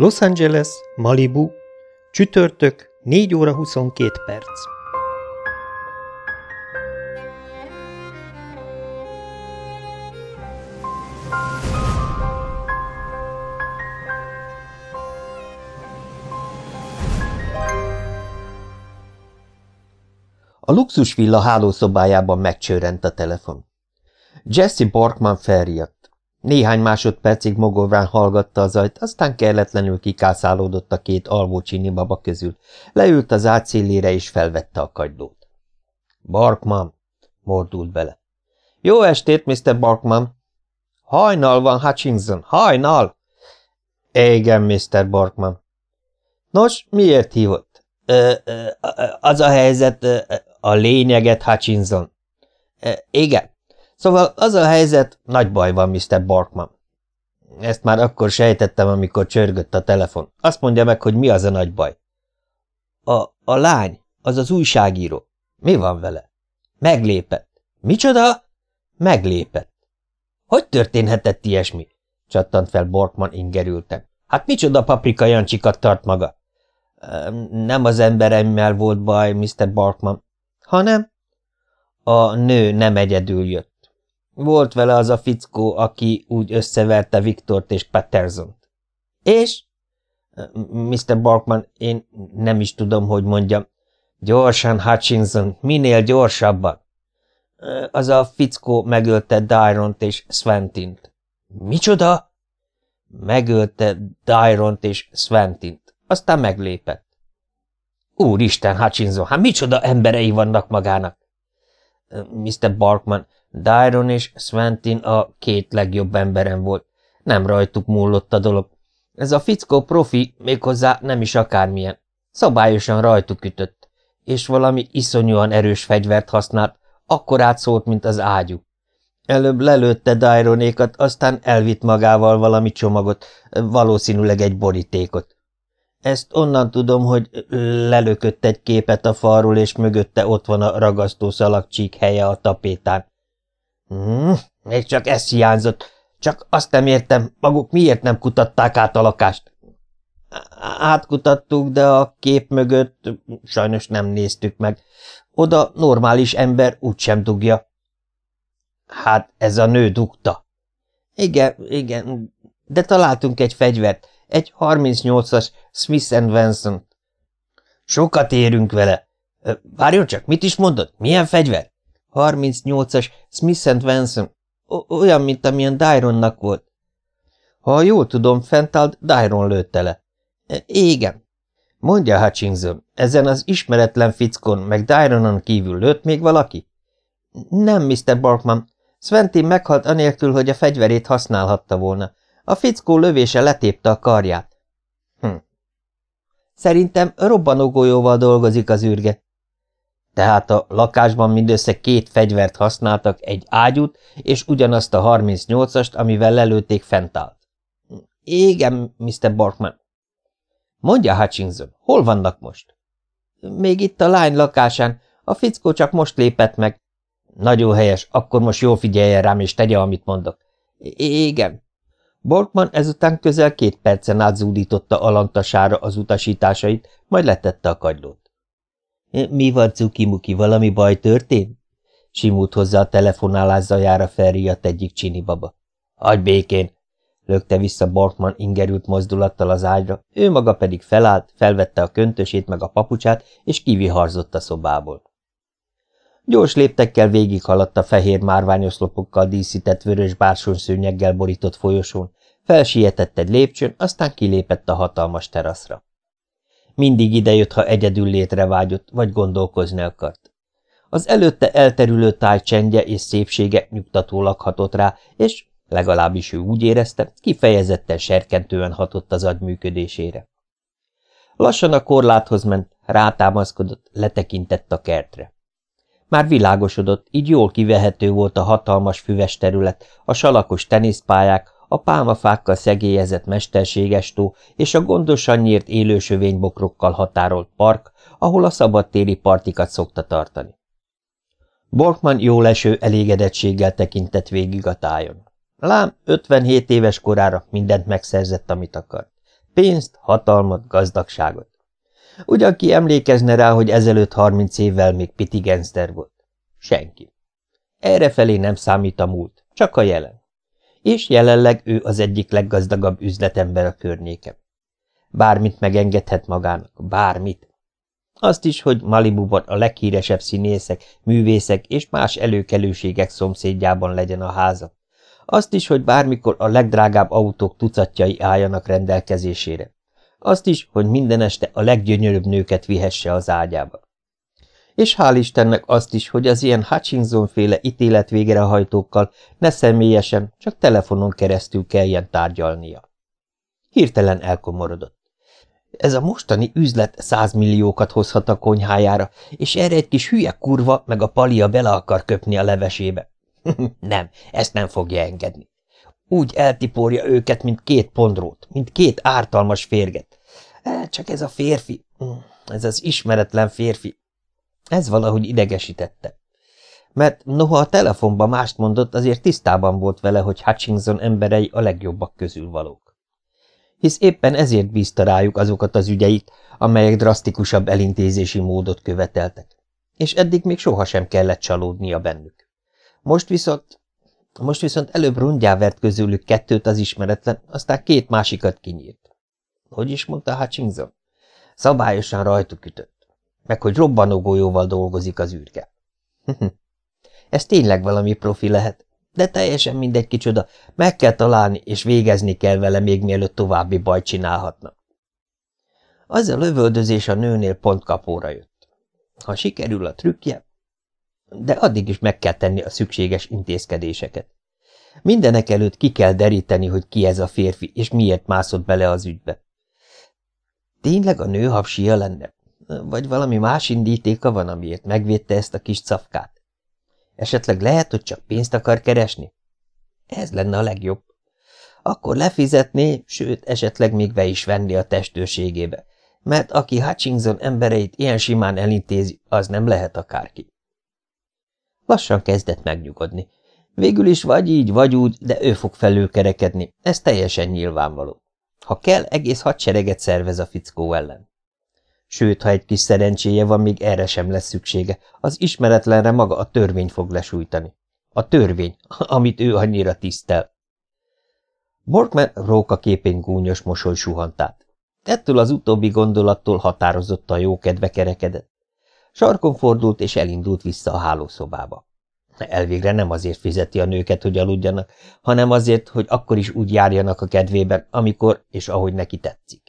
Los Angeles, Malibu, csütörtök, 4 óra 22 perc. A luxusvilla hálószobájában megcsörrent a telefon. Jesse Borkman felriadt. Néhány másodpercig mogorván hallgatta az zajt, aztán kelletlenül kikászálódott a két alvó baba közül, leült az átszélére és felvette a kagylót. Barkman, mordult bele. Jó estét, Mr. Barkman. Hajnal van, Hutchinson, hajnal! Igen, Mr. Barkman. Nos, miért hívott? Az a helyzet, a lényeget, Hutchinson. Igen. Szóval az a helyzet, nagy baj van, Mr. Barkman. Ezt már akkor sejtettem, amikor csörgött a telefon. Azt mondja meg, hogy mi az a nagy baj. A, a lány, az az újságíró. Mi van vele? Meglépett. Micsoda? Meglépett. Hogy történhetett ilyesmi? csattant fel Borkman ingerülten. Hát micsoda paprika jancsikat tart maga? Nem az emberemmel volt baj, Mr. Barkman hanem a nő nem egyedül jött. Volt vele az a fickó, aki úgy összeverte Viktort és Pattersont. És? Mr. Barkman, én nem is tudom, hogy mondjam. Gyorsan, Hutchinson, minél gyorsabban. Az a fickó megölte Dyront és Sventint. Micsoda? Megölte Dyront és Sventint, aztán meglépett. Úristen, Hutchinson, hát micsoda emberei vannak magának! Mr. Barkman, Dyron és Sventin a két legjobb emberem volt. Nem rajtuk múlott a dolog. Ez a fickó profi, méghozzá nem is akármilyen. Szabályosan rajtuk ütött, és valami iszonyúan erős fegyvert használt, akkor átszólt, mint az ágyú. Előbb lelőtte Dyronékat, aztán elvitt magával valami csomagot, valószínűleg egy borítékot. Ezt onnan tudom, hogy lelökött egy képet a falról, és mögötte ott van a ragasztó szalagcsík helye a tapétán. Hmm, még csak ez hiányzott. Csak azt nem értem, maguk miért nem kutatták át a lakást? Átkutattuk, de a kép mögött sajnos nem néztük meg. Oda normális ember úgysem dugja. Hát ez a nő dugta. Igen, igen, de találtunk egy fegyvert, egy 38-as Smith Wesson. Sokat érünk vele. Várjon csak, mit is mondod? Milyen fegyver? 38-as Smith Wesson. Olyan, mint amilyen Dyronnak volt. Ha jól tudom, Fentald Dyron lőtte le. Igen. Mondja, Hutchinson, ezen az ismeretlen fickon meg Dyronon kívül lőtt még valaki? Nem, Mr. Barkman. Sventin meghalt anélkül, hogy a fegyverét használhatta volna. A fickó lövése letépte a karját. Hm. Szerintem robbanógolyóval dolgozik az űrge. Tehát a lakásban mindössze két fegyvert használtak, egy ágyút és ugyanazt a 38-ast, amivel lelőtték fentállt. Igen, Mr. Borkman. Mondja, Hutchinson, hol vannak most? Még itt a lány lakásán. A fickó csak most lépett meg. Nagyon helyes, akkor most jól figyeljen rám, és tegye, amit mondok. Igen. Borkman ezután közel két percen át zúdította alantasára az utasításait, majd letette a kagylót. – Mi van, Cukimuki, valami baj történt? – simult hozzá a telefonálás zajára felriadt egyik csini baba. – Hagy békén! – lökte vissza Borkman ingerült mozdulattal az ágyra, ő maga pedig felállt, felvette a köntösét meg a papucsát, és kiviharzott a szobából. Gyors léptekkel végighaladt a fehér márványoszlopokkal díszített vörös bársonyszőnyeggel borított folyosón, felsietett egy lépcsőn, aztán kilépett a hatalmas teraszra. Mindig idejött, ha egyedül létre vágyott, vagy gondolkozni akart. Az előtte elterülő táj csendje és szépsége nyugtató lakhatott rá, és, legalábbis ő úgy érezte, kifejezetten serkentően hatott az agy működésére. Lassan a korláthoz ment, rátámaszkodott, letekintett a kertre. Már világosodott, így jól kivehető volt a hatalmas füves terület, a salakos teniszpályák, a pálmafákkal szegélyezett mesterséges tó és a gondosan nyírt élősövénybokrokkal határolt park, ahol a szabadtéri partikat szokta tartani. Borkman jó leső elégedettséggel tekintett végig a tájon. Lám 57 éves korára mindent megszerzett, amit akart. Pénzt, hatalmat, gazdagságot. Ugyan ki emlékezne rá, hogy ezelőtt harminc évvel még Piti Genster volt? Senki. Errefelé nem számít a múlt, csak a jelen. És jelenleg ő az egyik leggazdagabb üzletember a környéken. Bármit megengedhet magának, bármit. Azt is, hogy Malibuban a leghíresebb színészek, művészek és más előkelőségek szomszédjában legyen a háza. Azt is, hogy bármikor a legdrágább autók tucatjai álljanak rendelkezésére. Azt is, hogy minden este a leggyönyörűbb nőket vihesse az ágyába. És hál' Istennek azt is, hogy az ilyen Hutchinson-féle ítéletvégrehajtókkal ne személyesen, csak telefonon keresztül kelljen tárgyalnia. Hirtelen elkomorodott. Ez a mostani üzlet százmilliókat hozhat a konyhájára, és erre egy kis hülye kurva meg a palia bele akar köpni a levesébe. nem, ezt nem fogja engedni. Úgy eltiporja őket, mint két pondrót, mint két ártalmas férget. E, csak ez a férfi, ez az ismeretlen férfi, ez valahogy idegesítette. Mert noha a telefonban mást mondott, azért tisztában volt vele, hogy Hutchinson emberei a legjobbak közül valók. Hisz éppen ezért bízta rájuk azokat az ügyeit, amelyek drasztikusabb elintézési módot követeltek. És eddig még sohasem kellett csalódnia bennük. Most viszont most viszont előbb rongyá vert közülük kettőt az ismeretlen, aztán két másikat kinyírt. Hogy is mondta Hutchinson? Szabályosan rajtuk ütött. Meg hogy robbanó golyóval dolgozik az űrge. Ez tényleg valami profi lehet, de teljesen mindegy kicsoda, meg kell találni, és végezni kell vele még mielőtt további bajt csinálhatna. Az a lövöldözés a nőnél pont kapóra jött. Ha sikerül a trükkje, de addig is meg kell tenni a szükséges intézkedéseket. Mindenek előtt ki kell deríteni, hogy ki ez a férfi, és miért mászott bele az ügybe. Tényleg a nő hapsia lenne? Vagy valami más indítéka van, amiért megvédte ezt a kis cafkát? Esetleg lehet, hogy csak pénzt akar keresni? Ez lenne a legjobb. Akkor lefizetné, sőt, esetleg még be is venni a testőrségébe, mert aki Hutchinson embereit ilyen simán elintézi, az nem lehet akárki. Lassan kezdett megnyugodni. Végül is vagy így, vagy úgy, de ő fog felülkerekedni, ez teljesen nyilvánvaló. Ha kell, egész hadsereget szervez a fickó ellen. Sőt, ha egy kis szerencséje van, még erre sem lesz szüksége, az ismeretlenre maga a törvény fog lesújtani. A törvény, amit ő annyira tisztel. Borkman róka képén gúnyos mosoly suhant át. Ettől az utóbbi gondolattól határozottan jó kedve kerekedett. Sarkon fordult, és elindult vissza a hálószobába. Elvégre nem azért fizeti a nőket, hogy aludjanak, hanem azért, hogy akkor is úgy járjanak a kedvében, amikor és ahogy neki tetszik.